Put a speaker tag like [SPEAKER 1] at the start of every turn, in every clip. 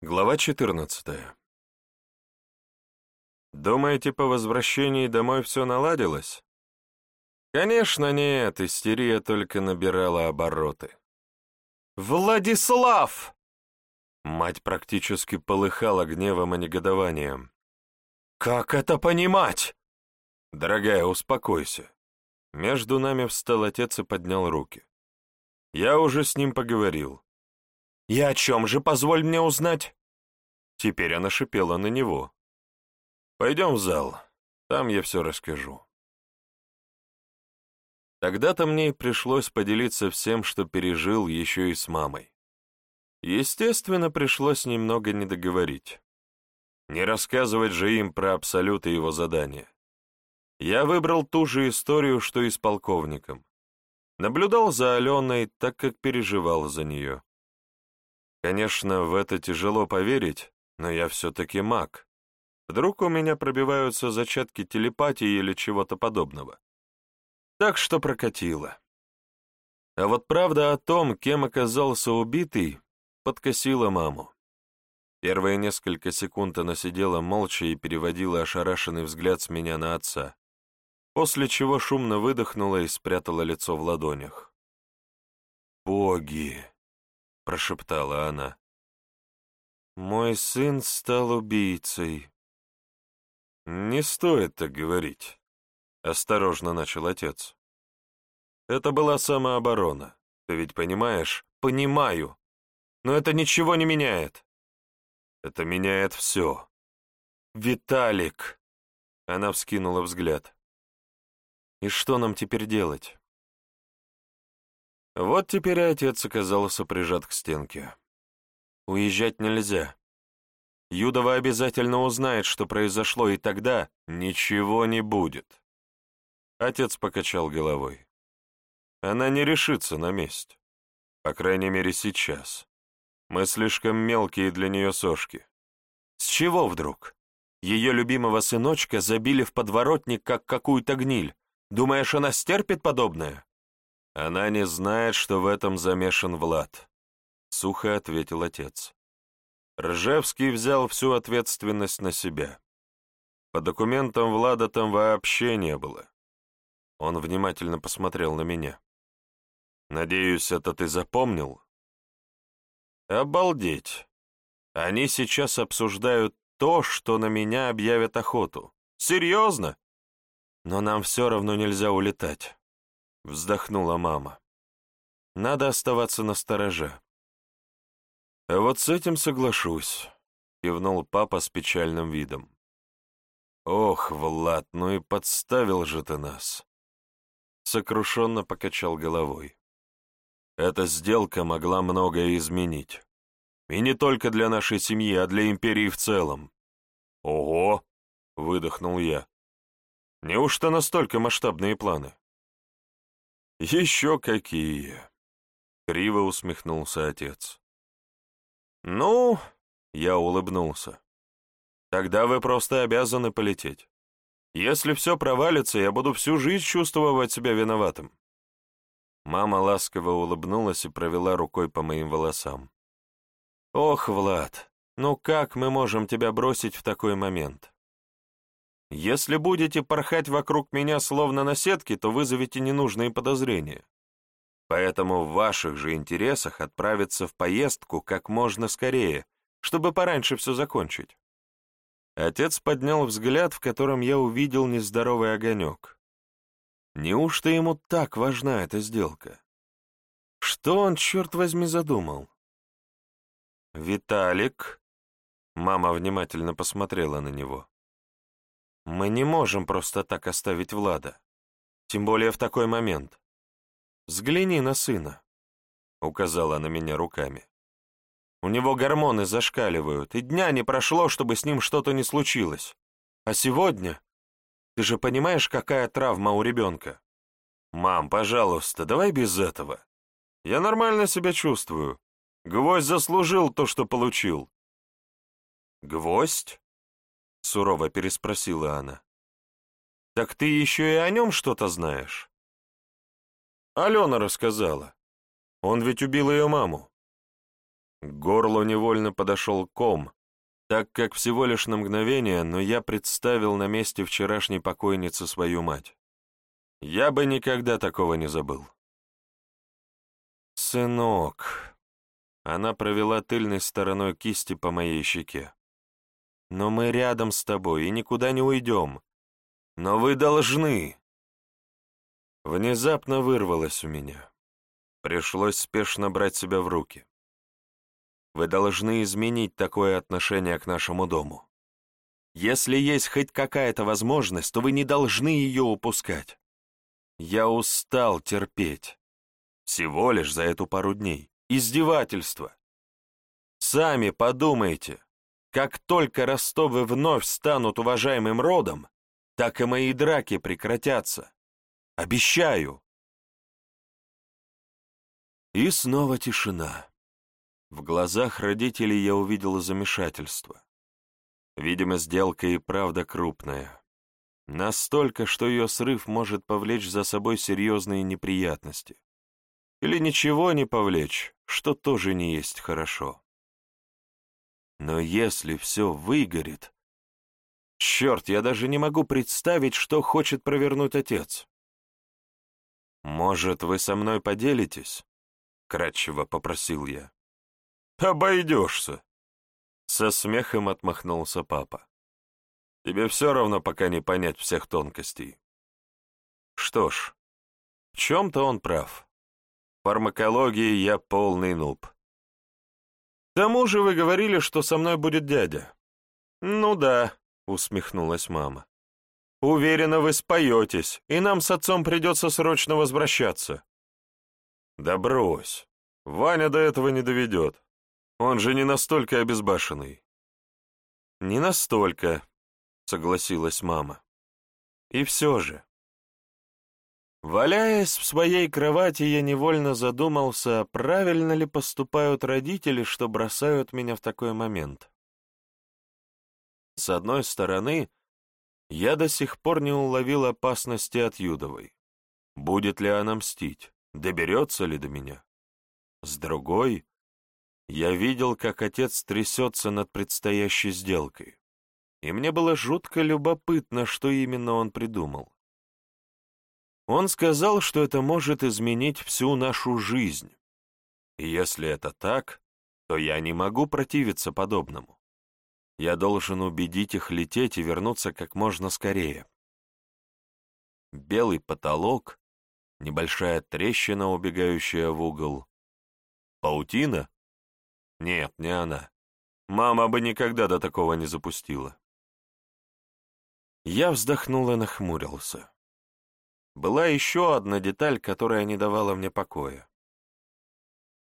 [SPEAKER 1] Глава 14. Думаете, по возвращении домой все наладилось? Конечно, нет, истерия только набирала обороты. «Владислав!» Мать практически полыхала гневом и негодованием. «Как это понимать?» «Дорогая, успокойся». Между нами встал отец и поднял руки. «Я уже с ним поговорил. «И о чем же, позволь мне узнать?» Теперь она шипела на него. «Пойдем в зал, там я все расскажу». Тогда-то мне пришлось поделиться всем, что пережил еще и с мамой. Естественно, пришлось немного не договорить. Не рассказывать же им про Абсолют и его задание. Я выбрал ту же историю, что и с полковником. Наблюдал за Аленой, так как переживал за нее. Конечно, в это тяжело поверить, но я все-таки маг. Вдруг у меня пробиваются зачатки телепатии или чего-то подобного. Так что прокатило. А вот правда о том, кем оказался убитый, подкосила маму. Первые несколько секунд она сидела молча и переводила ошарашенный взгляд с меня на отца, после чего шумно выдохнула и спрятала лицо в ладонях. «Боги!» Прошептала она. «Мой сын стал убийцей». «Не стоит так говорить», — осторожно начал отец. «Это была самооборона. Ты ведь понимаешь?» «Понимаю. Но это ничего не меняет». «Это меняет все». «Виталик!» — она вскинула взгляд. «И что нам теперь делать?» Вот теперь отец оказался прижат к стенке. Уезжать нельзя. Юдова обязательно узнает, что произошло, и тогда ничего не будет. Отец покачал головой. Она не решится на месте. По крайней мере, сейчас. Мы слишком мелкие для нее сошки. С чего вдруг? Ее любимого сыночка забили в подворотник, как какую-то гниль. Думаешь, она стерпит подобное? «Она не знает, что в этом замешан Влад», — сухо ответил отец. Ржевский взял всю ответственность на себя. По документам Влада там вообще не было. Он внимательно посмотрел на меня. «Надеюсь, это ты запомнил?» «Обалдеть! Они сейчас обсуждают то, что на меня объявят охоту. Серьезно? Но нам все равно нельзя улетать вздохнула мама. Надо оставаться на стороже. Вот с этим соглашусь, кивнул папа с печальным видом. Ох, Влад, ну и подставил же ты нас. Сокрушенно покачал головой. Эта сделка могла многое изменить. И не только для нашей семьи, а для империи в целом. Ого! — выдохнул я. Неужто настолько масштабные планы? «Еще какие!» — криво усмехнулся отец. «Ну...» — я улыбнулся. «Тогда вы просто обязаны полететь. Если все провалится, я буду всю жизнь чувствовать себя виноватым». Мама ласково улыбнулась и провела рукой по моим волосам. «Ох, Влад, ну как мы можем тебя бросить в такой момент? Если будете порхать вокруг меня словно на сетке, то вызовете ненужные подозрения. Поэтому в ваших же интересах отправиться в поездку как можно скорее, чтобы пораньше все закончить. Отец поднял взгляд, в котором я увидел нездоровый огонек. Неужто ему так важна эта сделка? Что он, черт возьми, задумал? «Виталик...» Мама внимательно посмотрела на него. Мы не можем просто так оставить Влада. Тем более в такой момент. Взгляни на сына, — указала на меня руками. У него гормоны зашкаливают, и дня не прошло, чтобы с ним что-то не случилось. А сегодня... Ты же понимаешь, какая травма у ребенка? Мам, пожалуйста, давай без этого. Я нормально себя чувствую. Гвоздь заслужил то, что получил. Гвоздь? — сурово переспросила она. «Так ты еще и о нем что-то знаешь?» Алена рассказала. Он ведь убил ее маму. К горлу невольно подошел ком, так как всего лишь на мгновение, но я представил на месте вчерашней покойницы свою мать. Я бы никогда такого не забыл. «Сынок», — она провела тыльной стороной кисти по моей щеке, — «но мы рядом с тобой и никуда не уйдем. Но вы должны». Внезапно вырвалось у меня. Пришлось спешно брать себя в руки. Вы должны изменить такое отношение к нашему дому. Если есть хоть какая-то возможность, то вы не должны ее упускать. Я устал терпеть. Всего лишь за эту пару дней. Издевательство. Сами подумайте, как только Ростовы вновь станут уважаемым родом, так и мои драки прекратятся. Обещаю. И снова тишина. В глазах родителей я увидел замешательство. Видимо, сделка и правда крупная. Настолько, что ее срыв может повлечь за собой серьезные неприятности. Или ничего не повлечь, что тоже не есть хорошо. Но если все выгорит... Черт, я даже не могу представить, что хочет провернуть отец. «Может, вы со мной поделитесь?» — кратчево попросил я. «Обойдешься!» Со смехом отмахнулся папа. «Тебе все равно пока не понять всех тонкостей». Что ж, в чем-то он прав. В фармакологии я полный нуб. Тому же вы говорили, что со мной будет дядя. Ну да, усмехнулась мама. Уверена, вы споетесь, и нам с отцом придется срочно возвращаться. Да брось, Ваня до этого не доведет. Он же не настолько обезбашенный. Не настолько, согласилась мама. И все же. Валяясь в своей кровати, я невольно задумался, правильно ли поступают родители, что бросают меня в такой момент. С одной стороны, я до сих пор не уловил опасности от Юдовой. Будет ли она мстить? Доберется ли до меня? С другой, я видел, как отец трясется над предстоящей сделкой, и мне было жутко любопытно, что именно он придумал. Он сказал, что это может изменить всю нашу жизнь, и если это так, то я не могу противиться подобному. Я должен убедить их лететь и вернуться как можно скорее. Белый потолок, небольшая трещина, убегающая в угол. Паутина? Нет, не она. Мама бы никогда до такого не запустила. Я вздохнул и нахмурился. Была еще одна деталь, которая не давала мне покоя.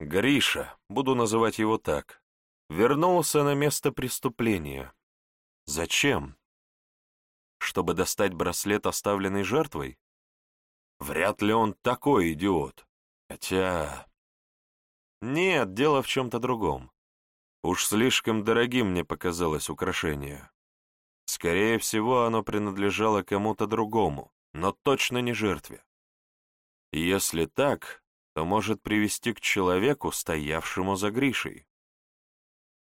[SPEAKER 1] Гриша, буду называть его так, вернулся на место преступления. Зачем? Чтобы достать браслет, оставленный жертвой? Вряд ли он такой идиот. Хотя... Нет, дело в чем-то другом. Уж слишком дорогим мне показалось украшение. Скорее всего, оно принадлежало кому-то другому, но точно не жертве. Если так, то может привести к человеку, стоявшему за Гришей.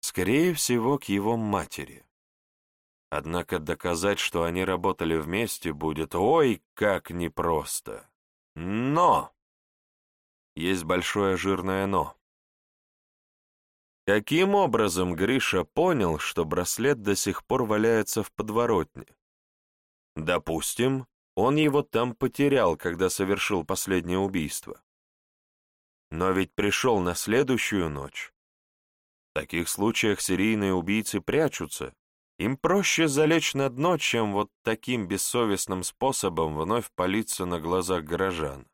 [SPEAKER 1] Скорее всего, к его матери. Однако доказать, что они работали вместе, будет ой, как непросто. Но! Есть большое жирное «но». Каким образом Гриша понял, что браслет до сих пор валяется в подворотне? Допустим, он его там потерял, когда совершил последнее убийство. Но ведь пришел на следующую ночь. В таких случаях серийные убийцы прячутся. Им проще залечь на дно, чем вот таким бессовестным способом вновь палиться на глазах горожан.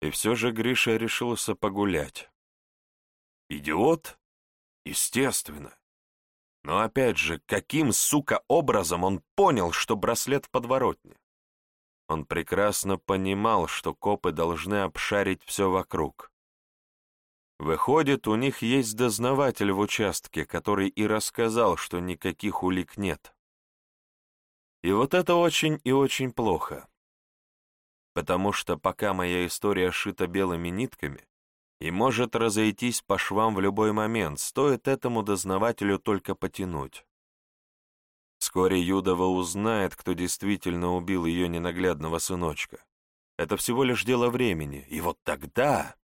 [SPEAKER 1] И все же Гриша решился погулять. Идиот? Естественно. Но опять же, каким, сука, образом он понял, что браслет в подворотне? Он прекрасно понимал, что копы должны обшарить все вокруг. Выходит, у них есть дознаватель в участке, который и рассказал, что никаких улик нет. И вот это очень и очень плохо потому что пока моя история шита белыми нитками, и может разойтись по швам в любой момент, стоит этому дознавателю только потянуть. Вскоре Юдова узнает, кто действительно убил ее ненаглядного сыночка. Это всего лишь дело времени, и вот тогда...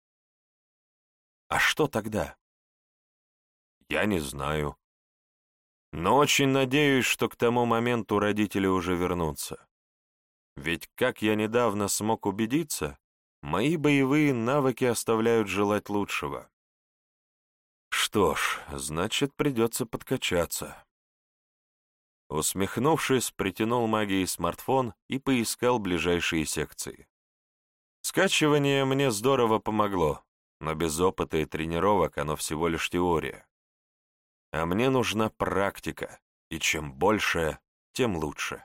[SPEAKER 1] А что тогда? Я не знаю. Но очень надеюсь, что к тому моменту родители уже вернутся. Ведь, как я недавно смог убедиться, мои боевые навыки оставляют желать лучшего. Что ж, значит, придется подкачаться. Усмехнувшись, притянул магией смартфон и поискал ближайшие секции. Скачивание мне здорово помогло, но без опыта и тренировок оно всего лишь теория. А мне нужна практика, и чем больше, тем лучше.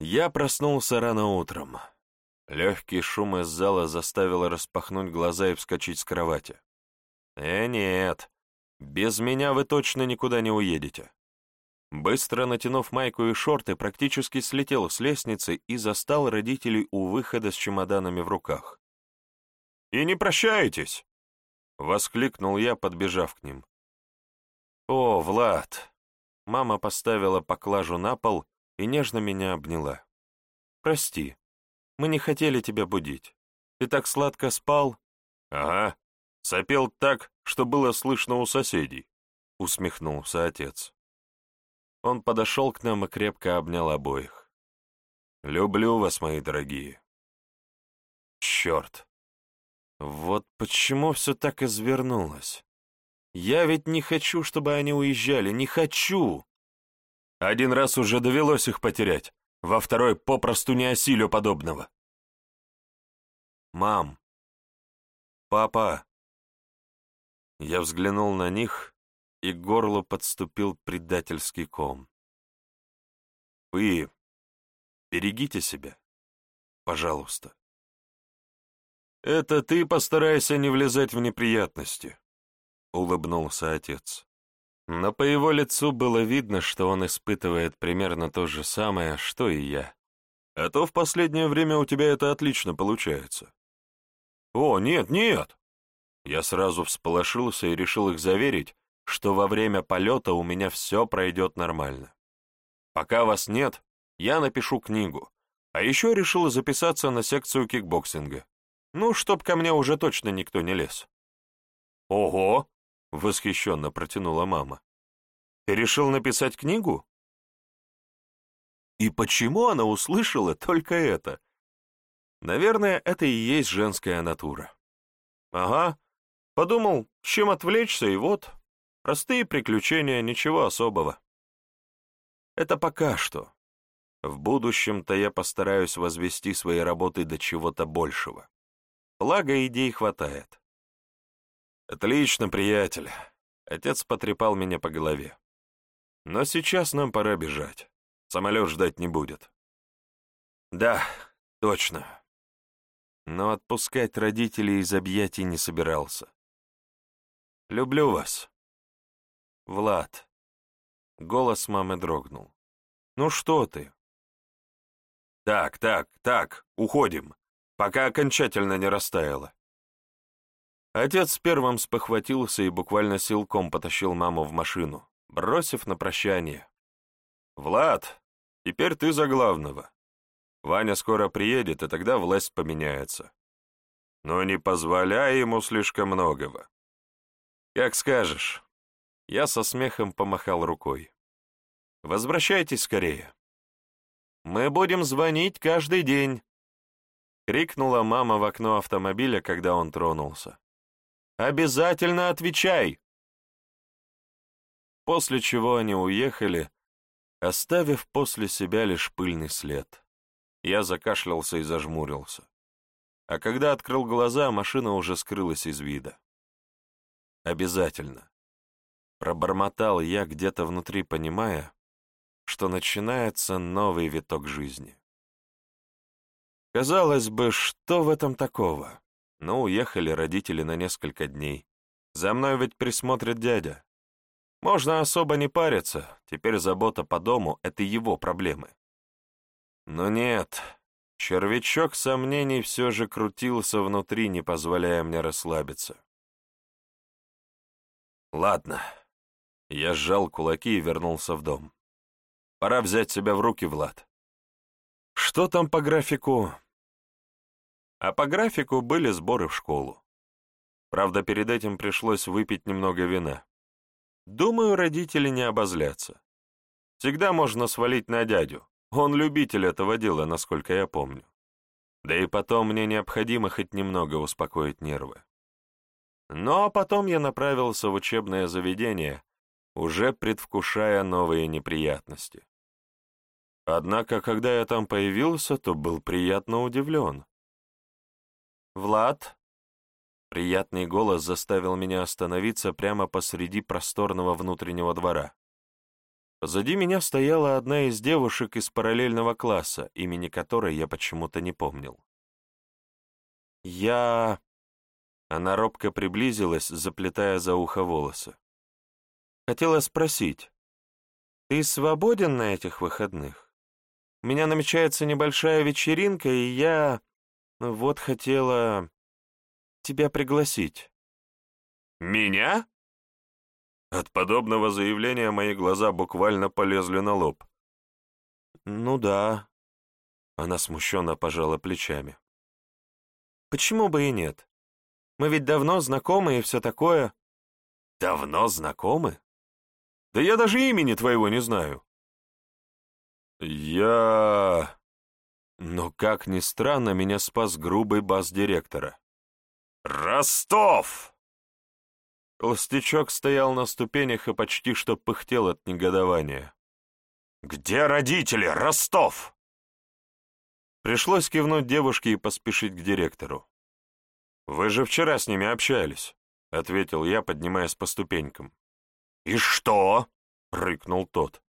[SPEAKER 1] Я проснулся рано утром. Легкий шум из зала заставил распахнуть глаза и вскочить с кровати. Э, нет, без меня вы точно никуда не уедете. Быстро натянув майку и шорты, практически слетел с лестницы и застал родителей у выхода с чемоданами в руках. «И не прощаетесь!» — воскликнул я, подбежав к ним. «О, Влад!» Мама поставила поклажу на пол и нежно меня обняла. «Прости, мы не хотели тебя будить. Ты так сладко спал?» «Ага, сопел так, что было слышно у соседей», — усмехнулся отец. Он подошел к нам и крепко обнял обоих. «Люблю вас, мои дорогие». «Черт! Вот почему все так извернулось? Я ведь не хочу, чтобы они уезжали, не хочу!» Один раз уже довелось их потерять, во второй попросту не осилю подобного. «Мам! Папа!» Я взглянул на них, и к горлу подступил предательский ком. «Вы берегите себя, пожалуйста». «Это ты постарайся не влезать в неприятности», — улыбнулся отец. Но по его лицу было видно, что он испытывает примерно то же самое, что и я. А то в последнее время у тебя это отлично получается. О, нет, нет! Я сразу всполошился и решил их заверить, что во время полета у меня все пройдет нормально. Пока вас нет, я напишу книгу. А еще решил записаться на секцию кикбоксинга. Ну, чтоб ко мне уже точно никто не лез. Ого! — восхищенно протянула мама. «Ты решил написать книгу?» И почему она услышала только это? Наверное, это и есть женская натура. Ага, подумал, чем отвлечься, и вот, простые приключения, ничего особого. Это пока что. В будущем-то я постараюсь возвести свои работы до чего-то большего. Благо, идей хватает. «Отлично, приятель!» Отец потрепал меня по голове. «Но сейчас нам пора бежать. Самолет ждать не будет». «Да, точно». Но отпускать родителей из объятий не собирался. «Люблю вас». «Влад». Голос мамы дрогнул. «Ну что ты?» «Так, так, так, уходим, пока окончательно не растаяло. Отец первым спохватился и буквально силком потащил маму в машину, бросив на прощание. «Влад, теперь ты за главного. Ваня скоро приедет, и тогда власть поменяется. Но не позволяй ему слишком многого. Как скажешь». Я со смехом помахал рукой. «Возвращайтесь скорее». «Мы будем звонить каждый день», — крикнула мама в окно автомобиля, когда он тронулся. Обязательно отвечай!» После чего они уехали, оставив после себя лишь пыльный след. Я закашлялся и зажмурился. А когда открыл глаза, машина уже скрылась из вида. «Обязательно!» Пробормотал я где-то внутри, понимая, что начинается новый виток жизни. Казалось бы, что в этом такого? Ну, уехали родители на несколько дней. За мной ведь присмотрит дядя. Можно особо не париться, теперь забота по дому — это его проблемы. Но нет, Червячок сомнений все же крутился внутри, не позволяя мне расслабиться. Ладно. Я сжал кулаки и вернулся в дом. Пора взять себя в руки, Влад. Что там по графику? А по графику были сборы в школу. Правда, перед этим пришлось выпить немного вина. Думаю, родители не обозлятся. Всегда можно свалить на дядю. Он любитель этого дела, насколько я помню. Да и потом мне необходимо хоть немного успокоить нервы. А потом я направился в учебное заведение, уже предвкушая новые неприятности. Однако, когда я там появился, то был приятно удивлен. «Влад?» Приятный голос заставил меня остановиться прямо посреди просторного внутреннего двора. Позади меня стояла одна из девушек из параллельного класса, имени которой я почему-то не помнил. «Я...» Она робко приблизилась, заплетая за ухо волосы. «Хотела спросить, ты свободен на этих выходных? У меня намечается небольшая вечеринка, и я... вот хотела тебя пригласить». «Меня?» От подобного заявления мои глаза буквально полезли на лоб.
[SPEAKER 2] «Ну да». Она смущенно пожала плечами. «Почему бы и нет? Мы ведь давно знакомы и все такое».
[SPEAKER 1] «Давно знакомы? Да я даже имени твоего не знаю». «Я...» Но, как ни странно, меня спас грубый бас директора. «Ростов!» Толстячок стоял на ступенях и почти что пыхтел от негодования. «Где родители, Ростов?» Пришлось кивнуть девушке и поспешить к директору. «Вы же вчера с ними общались», — ответил я, поднимаясь по ступенькам. «И что?» — рыкнул тот.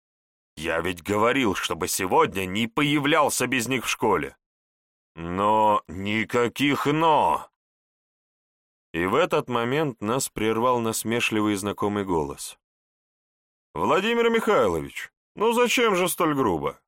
[SPEAKER 1] «Я ведь говорил, чтобы сегодня не появлялся без них в школе». «Но никаких «но». И в этот момент нас прервал насмешливый знакомый голос. «Владимир Михайлович, ну зачем же столь грубо?